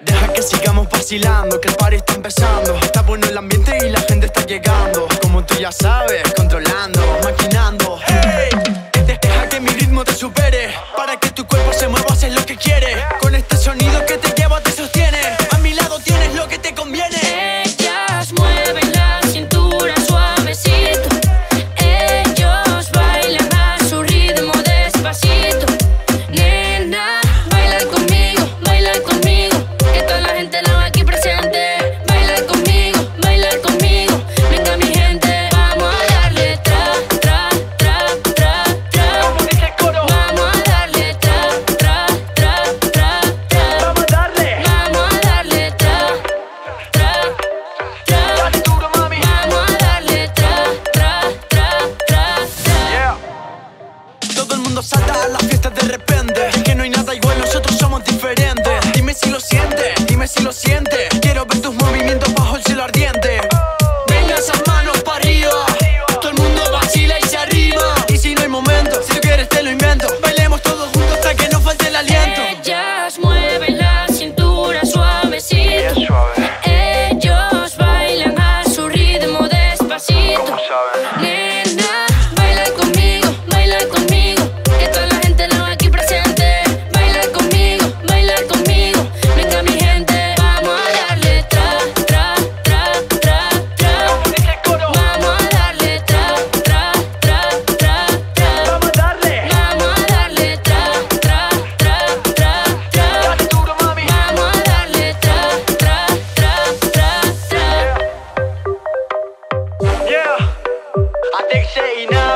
Deja que sigamos vacilando, que el party está empezando. Está bueno el ambiente y la gente está llegando. Como tú ya sabes, controlando, maquinando. Hey, deja que mi ritmo te supere. Para que tu cuerpo se mueva, se lo Todo el mundo salta a las fiestas de repente. Es que no hay nada igual, nosotros somos diferentes. Dime si lo sientes, dime si lo sientes. They say no.